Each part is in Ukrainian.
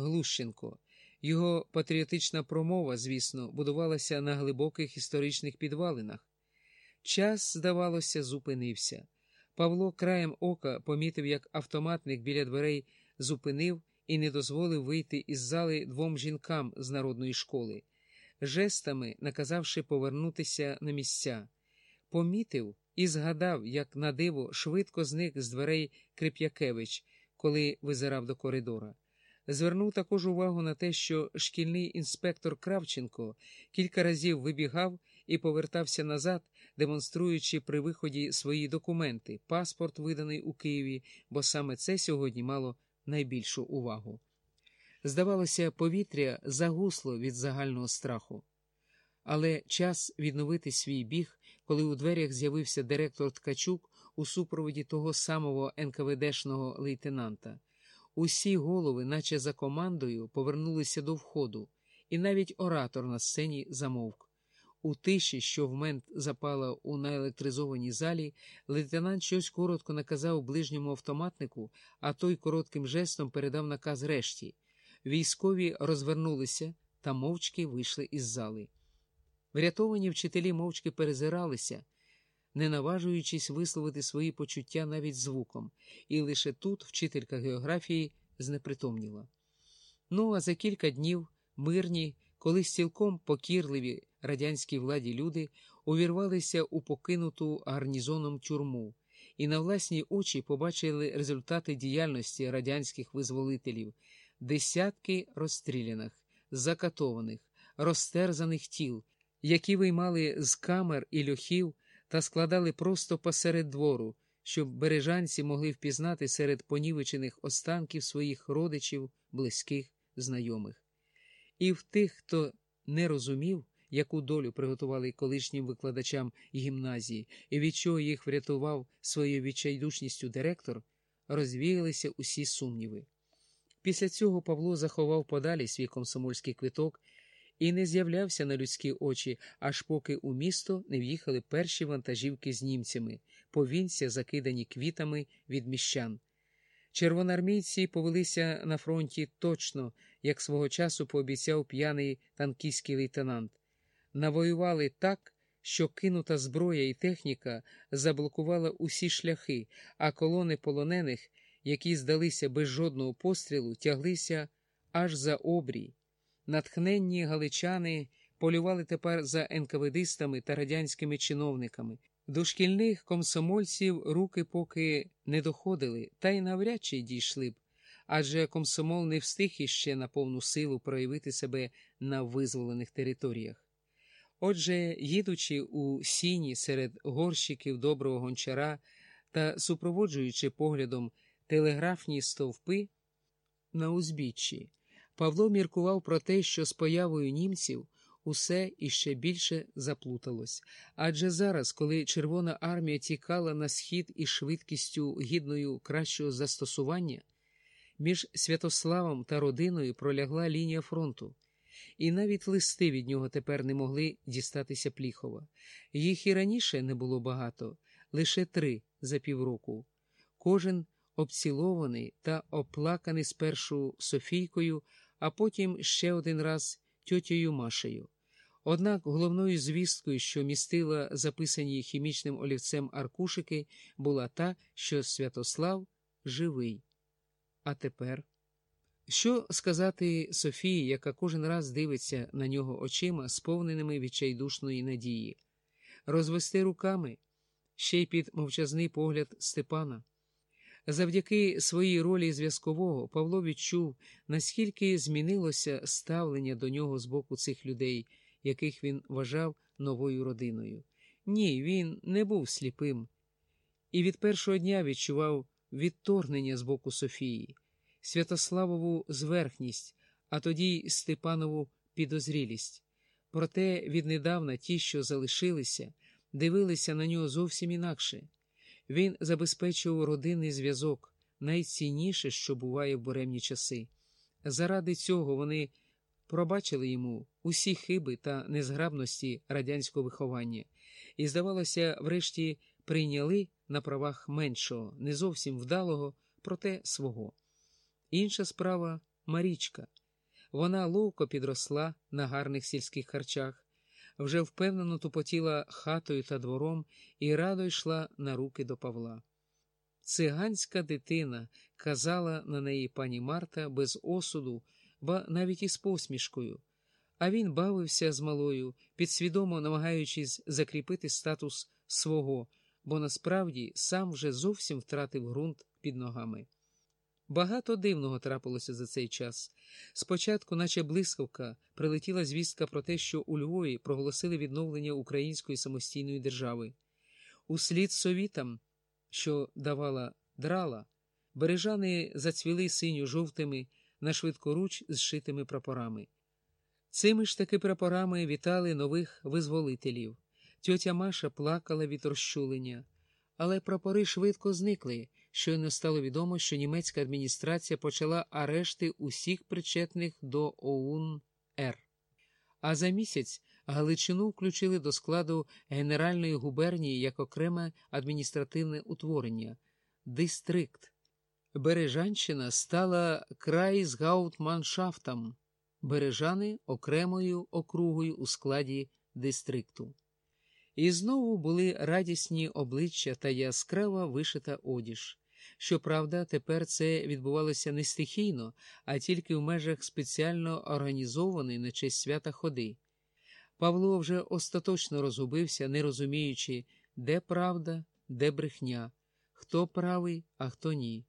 Глущенко. Його патріотична промова, звісно, будувалася на глибоких історичних підвалинах. Час, здавалося, зупинився. Павло краєм ока помітив, як автоматник біля дверей зупинив і не дозволив вийти із зали двом жінкам з народної школи, жестами наказавши повернутися на місця. Помітив і згадав, як на диво швидко зник з дверей Крип'якевич, коли визирав до коридора. Звернув також увагу на те, що шкільний інспектор Кравченко кілька разів вибігав і повертався назад, демонструючи при виході свої документи, паспорт, виданий у Києві, бо саме це сьогодні мало найбільшу увагу. Здавалося, повітря загусло від загального страху. Але час відновити свій біг, коли у дверях з'явився директор Ткачук у супроводі того самого НКВДшного лейтенанта. Усі голови, наче за командою, повернулися до входу, і навіть оратор на сцені замовк. У тиші, що вмент запала у наелектризованій залі, лейтенант щось коротко наказав ближньому автоматнику, а той коротким жестом передав наказ решті. Військові розвернулися та мовчки вийшли із зали. Врятовані вчителі мовчки перезиралися, не наважуючись висловити свої почуття навіть звуком, і лише тут вчителька географії знепритомніла. Ну, а за кілька днів мирні, колись цілком покірливі радянській владі люди увірвалися у покинуту гарнізоном тюрму і на власні очі побачили результати діяльності радянських визволителів, десятки розстріляних, закатованих, розтерзаних тіл, які виймали з камер і льохів та складали просто посеред двору, щоб бережанці могли впізнати серед понівечених останків своїх родичів, близьких, знайомих. І в тих, хто не розумів, яку долю приготували колишнім викладачам гімназії, і від чого їх врятував своєю відчайдушністю директор, розвіялися усі сумніви. Після цього Павло заховав подалі свій комсомольський квиток і не з'являвся на людські очі, аж поки у місто не в'їхали перші вантажівки з німцями, повінця, закидані квітами від міщан. Червоноармійці повелися на фронті точно, як свого часу пообіцяв п'яний танкійський лейтенант. Навоювали так, що кинута зброя і техніка заблокувала усі шляхи, а колони полонених, які здалися без жодного пострілу, тяглися аж за обрій. Натхненні галичани полювали тепер за НКВДистами та радянськими чиновниками. До шкільних комсомольців руки поки не доходили, та й навряд чи дійшли б, адже комсомол не встиг іще на повну силу проявити себе на визволених територіях. Отже, їдучи у сіні серед горщиків доброго гончара та супроводжуючи поглядом телеграфні стовпи на узбіччі, Павло міркував про те, що з появою німців усе іще більше заплуталось. Адже зараз, коли Червона армія тікала на схід із швидкістю гідною кращого застосування, між Святославом та родиною пролягла лінія фронту, і навіть листи від нього тепер не могли дістатися Пліхова. Їх і раніше не було багато, лише три за півроку. Кожен обцілований та оплаканий спершу Софійкою а потім ще один раз тьотєю Машею. Однак головною звісткою, що містила записані хімічним олівцем аркушики, була та, що Святослав живий. А тепер. Що сказати Софії, яка кожен раз дивиться на нього очима, сповненими відчайдушної надії, розвести руками ще й під мовчазний погляд Степана. Завдяки своїй ролі зв'язкового Павло відчув, наскільки змінилося ставлення до нього з боку цих людей, яких він вважав новою родиною. Ні, він не був сліпим, і від першого дня відчував відторгнення з боку Софії, Святославову зверхність, а тоді Степанову підозрілість. Проте віднедавна ті, що залишилися, дивилися на нього зовсім інакше. Він забезпечував родинний зв'язок, найцінніше, що буває в буремні часи. Заради цього вони пробачили йому усі хиби та незграбності радянського виховання і, здавалося, врешті прийняли на правах меншого, не зовсім вдалого, проте свого. Інша справа Марічка. Вона ловко підросла на гарних сільських харчах, вже впевнено тупотіла хатою та двором і радо йшла на руки до Павла. Циганська дитина казала на неї пані Марта без осуду, ба навіть із посмішкою, а він бавився з малою, підсвідомо намагаючись закріпити статус свого, бо насправді сам вже зовсім втратив ґрунт під ногами. Багато дивного трапилося за цей час. Спочатку, наче блискавка, прилетіла звістка про те, що у Львові проголосили відновлення української самостійної держави. Услід совітам, що давала драла, бережани зацвіли синьо жовтими на швидкоруч зшитими прапорами. Цими ж таки прапорами вітали нових визволителів. Тьотя Маша плакала від розчулення, але прапори швидко зникли. Щойно стало відомо, що німецька адміністрація почала арешти усіх причетних до ОУН Р. А за місяць Галичину включили до складу Генеральної губернії як окреме адміністративне утворення дистрикт. Бережанщина стала край з гаутманшафтом, бережани окремою округою у складі дистрикту. І знову були радісні обличчя та яскрава вишита одіж. Щоправда, тепер це відбувалося не стихійно, а тільки в межах спеціально організованої на честь свята ходи. Павло вже остаточно розгубився, не розуміючи, де правда, де брехня, хто правий, а хто ні.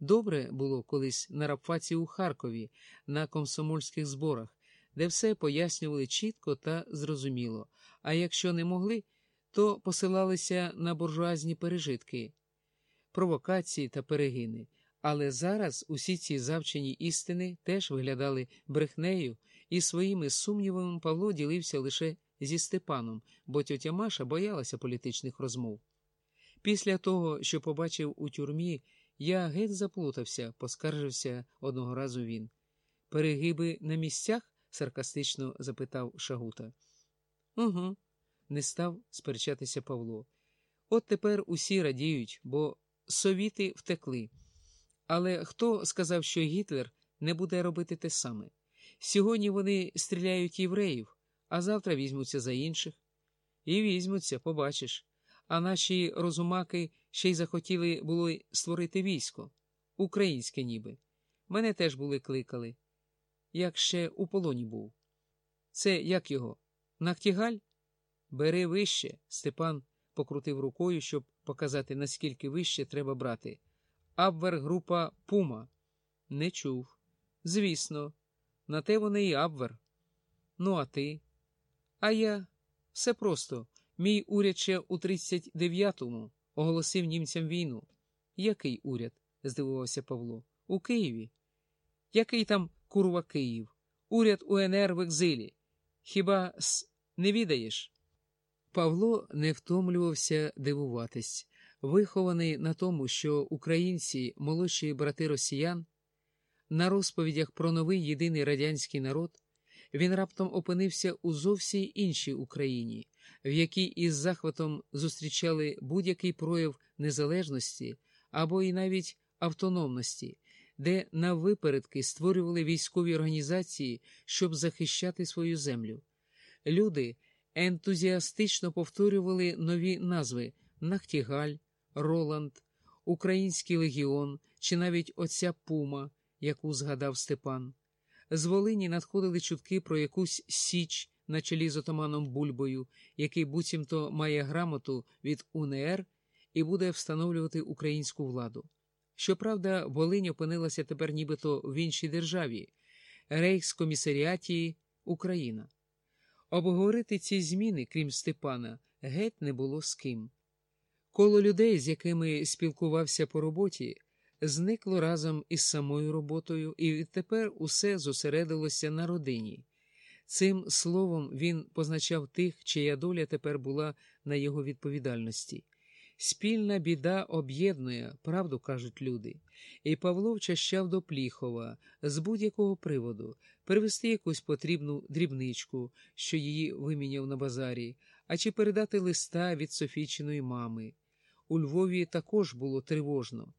Добре було колись на рапфаці у Харкові, на комсомольських зборах, де все пояснювали чітко та зрозуміло, а якщо не могли, то посилалися на буржуазні пережитки, провокації та перегини. Але зараз усі ці завчені істини теж виглядали брехнею, і своїми сумнівами Павло ділився лише зі Степаном, бо тьотя Маша боялася політичних розмов. Після того, що побачив у тюрмі, я геть заплутався, поскаржився одного разу він. Перегиби на місцях? Саркастично запитав Шагута. Угу, не став сперечатися Павло. От тепер усі радіють, бо совіти втекли. Але хто сказав, що Гітлер не буде робити те саме? Сьогодні вони стріляють євреїв, а завтра візьмуться за інших. І візьмуться, побачиш. А наші розумаки ще й захотіли було створити військо, українське ніби. Мене теж були кликали, як ще у полоні був. Це як його? Нахтігаль? Бери вище. Степан покрутив рукою, щоб показати, наскільки вище треба брати. Абвер група Пума. Не чув. Звісно, на те вони і Абвер. Ну, а ти? А я все просто. Мій уряд ще у 39-му оголосив німцям війну. Який уряд? здивувався Павло. У Києві. Який там курва Київ? Уряд УНР в екзилі. Хіба с не відаєш? Павло не втомлювався дивуватись, вихований на тому, що українці, молодші брати росіян, на розповідях про новий єдиний радянський народ, він раптом опинився у зовсім іншій Україні, в якій із захватом зустрічали будь-який прояв незалежності або і навіть автономності, де на випередки створювали військові організації, щоб захищати свою землю. Люди ентузіастично повторювали нові назви Нахтігаль, Роланд, Український легіон чи навіть оця Пума, яку згадав Степан. З Волині надходили чутки про якусь Січ на чолі з отаманом Бульбою, який буцімто має грамоту від УНР і буде встановлювати українську владу. Щоправда, Волинь опинилася тепер нібито в іншій державі Рейхскомісаріаті Україна. Обговорити ці зміни, крім Степана, геть не було з ким. Коло людей, з якими спілкувався по роботі, зникло разом із самою роботою, і відтепер усе зосередилося на родині. Цим словом він позначав тих, чия доля тепер була на його відповідальності. Спільна біда об'єднує, правду кажуть люди, і Павло вчащав до Пліхова з будь-якого приводу перевести якусь потрібну дрібничку, що її виміняв на базарі, а чи передати листа від Софійчиної мами. У Львові також було тривожно.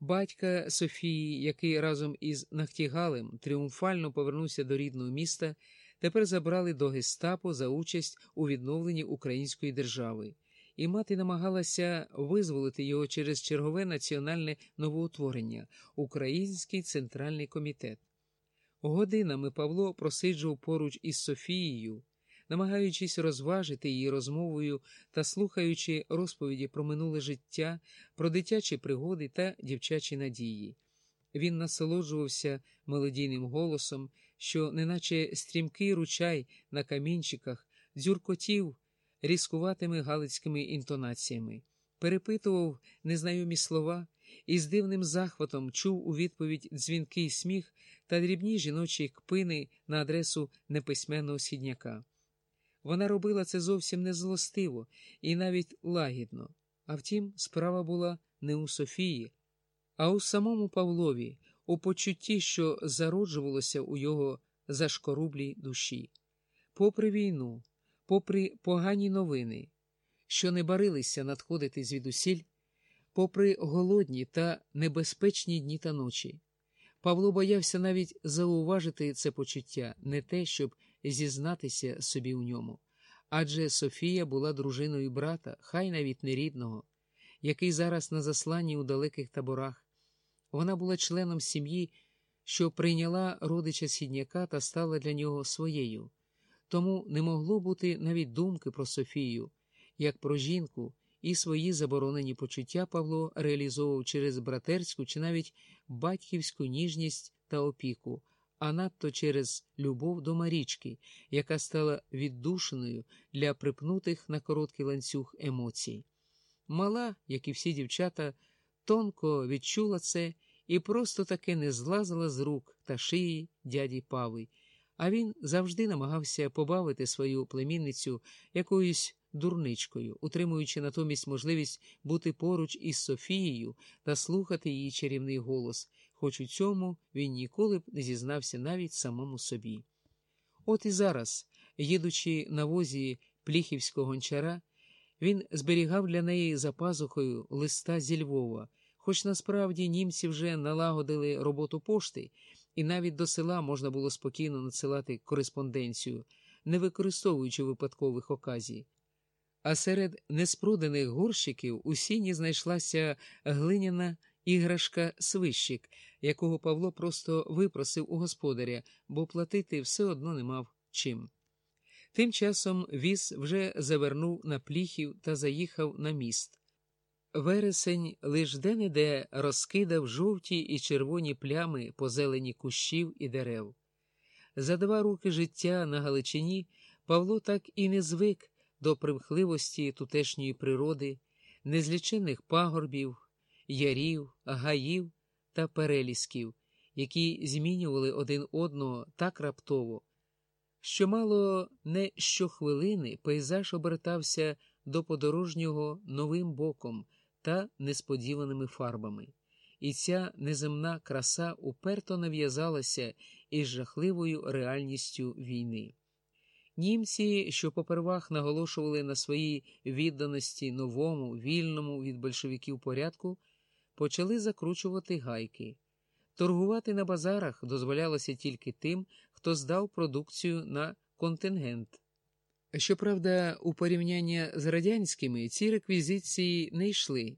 Батька Софії, який разом із Нахтігалем тріумфально повернувся до рідного міста, тепер забрали до гестапо за участь у відновленні української держави, і мати намагалася визволити його через чергове національне новоутворення Український центральний комітет. Годинами Павло просиджував поруч із Софією, намагаючись розважити її розмовою та слухаючи розповіді про минуле життя, про дитячі пригоди та дівчачі надії. Він насолоджувався мелодійним голосом, що, неначе стрімкий ручай на камінчиках, дзюркотів різкуватими галицькими інтонаціями, перепитував незнайомі слова і з дивним захватом чув у відповідь дзвінкий сміх та дрібні жіночі кпини на адресу неписьменного східняка. Вона робила це зовсім не злостиво і навіть лагідно. А втім, справа була не у Софії, а у самому Павлові, у почутті, що зароджувалося у його зашкорублій душі. Попри війну, попри погані новини, що не барилися надходити звідусіль, попри голодні та небезпечні дні та ночі, Павло боявся навіть зауважити це почуття, не те, щоб зізнатися собі у ньому. Адже Софія була дружиною брата, хай навіть не рідного, який зараз на засланні у далеких таборах. Вона була членом сім'ї, що прийняла родича східняка та стала для нього своєю. Тому не могло бути навіть думки про Софію, як про жінку, і свої заборонені почуття Павло реалізовував через братерську чи навіть батьківську ніжність та опіку, а надто через любов до Марічки, яка стала віддушеною для припнутих на короткий ланцюг емоцій. Мала, як і всі дівчата, тонко відчула це і просто таки не злазила з рук та шиї дяді Пави, а він завжди намагався побавити свою племінницю якоюсь дурничкою, утримуючи натомість можливість бути поруч із Софією та слухати її чарівний голос, хоч у цьому він ніколи б не зізнався навіть самому собі. От і зараз, їдучи на возі пліхівського гончара, він зберігав для неї за пазухою листа зі Львова, хоч насправді німці вже налагодили роботу пошти, і навіть до села можна було спокійно надсилати кореспонденцію, не використовуючи випадкових оказій. А серед неспроданих горщиків у сіні знайшлася глиняна іграшка свищик, якого Павло просто випросив у господаря, бо платити все одно не мав чим. Тим часом віз вже завернув на пліхів та заїхав на міст. Вересень лиш де-не-де розкидав жовті і червоні плями по зелені кущів і дерев. За два роки життя на Галичині Павло так і не звик до примхливості тутешньої природи, незлічених пагорбів, ярів, гаїв та перелісків, які змінювали один одного так раптово, що мало не щохвилини пейзаж обертався до подорожнього новим боком та несподіваними фарбами, і ця неземна краса уперто нав'язалася із жахливою реальністю війни. Німці, що попервах наголошували на своїй відданості новому, вільному від большевиків порядку, почали закручувати гайки. Торгувати на базарах дозволялося тільки тим, хто здав продукцію на контингент. Щоправда, у порівняння з радянськими ці реквізиції не йшли.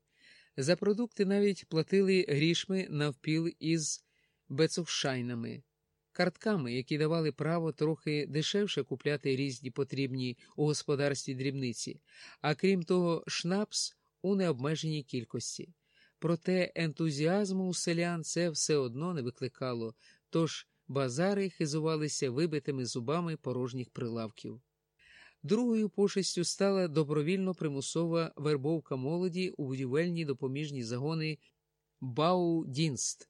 За продукти навіть платили грішми навпіл із бецугшайнами картками, які давали право трохи дешевше купляти різні потрібні у господарстві дрібниці, а крім того, шнапс у необмеженій кількості. Проте ентузіазму у селян це все одно не викликало, тож базари хизувалися вибитими зубами порожніх прилавків. Другою пошестю стала добровільно примусова вербовка молоді у будівельні допоміжні загони Баудінст.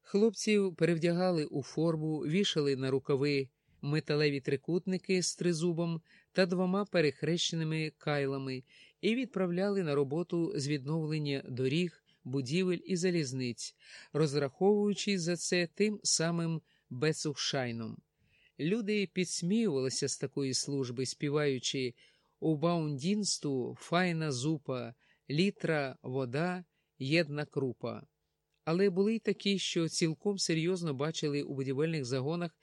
Хлопців перевдягали у форму, вішали на рукави металеві трикутники з тризубом та двома перехрещеними кайлами і відправляли на роботу з відновлення доріг, будівель і залізниць, розраховуючи за це тим самим бецугшайном. Люди підсміювалися з такої служби, співаючи у баудінсту файна зупа, літра вода, єдна крупа. Але були й такі, що цілком серйозно бачили у будівельних загонах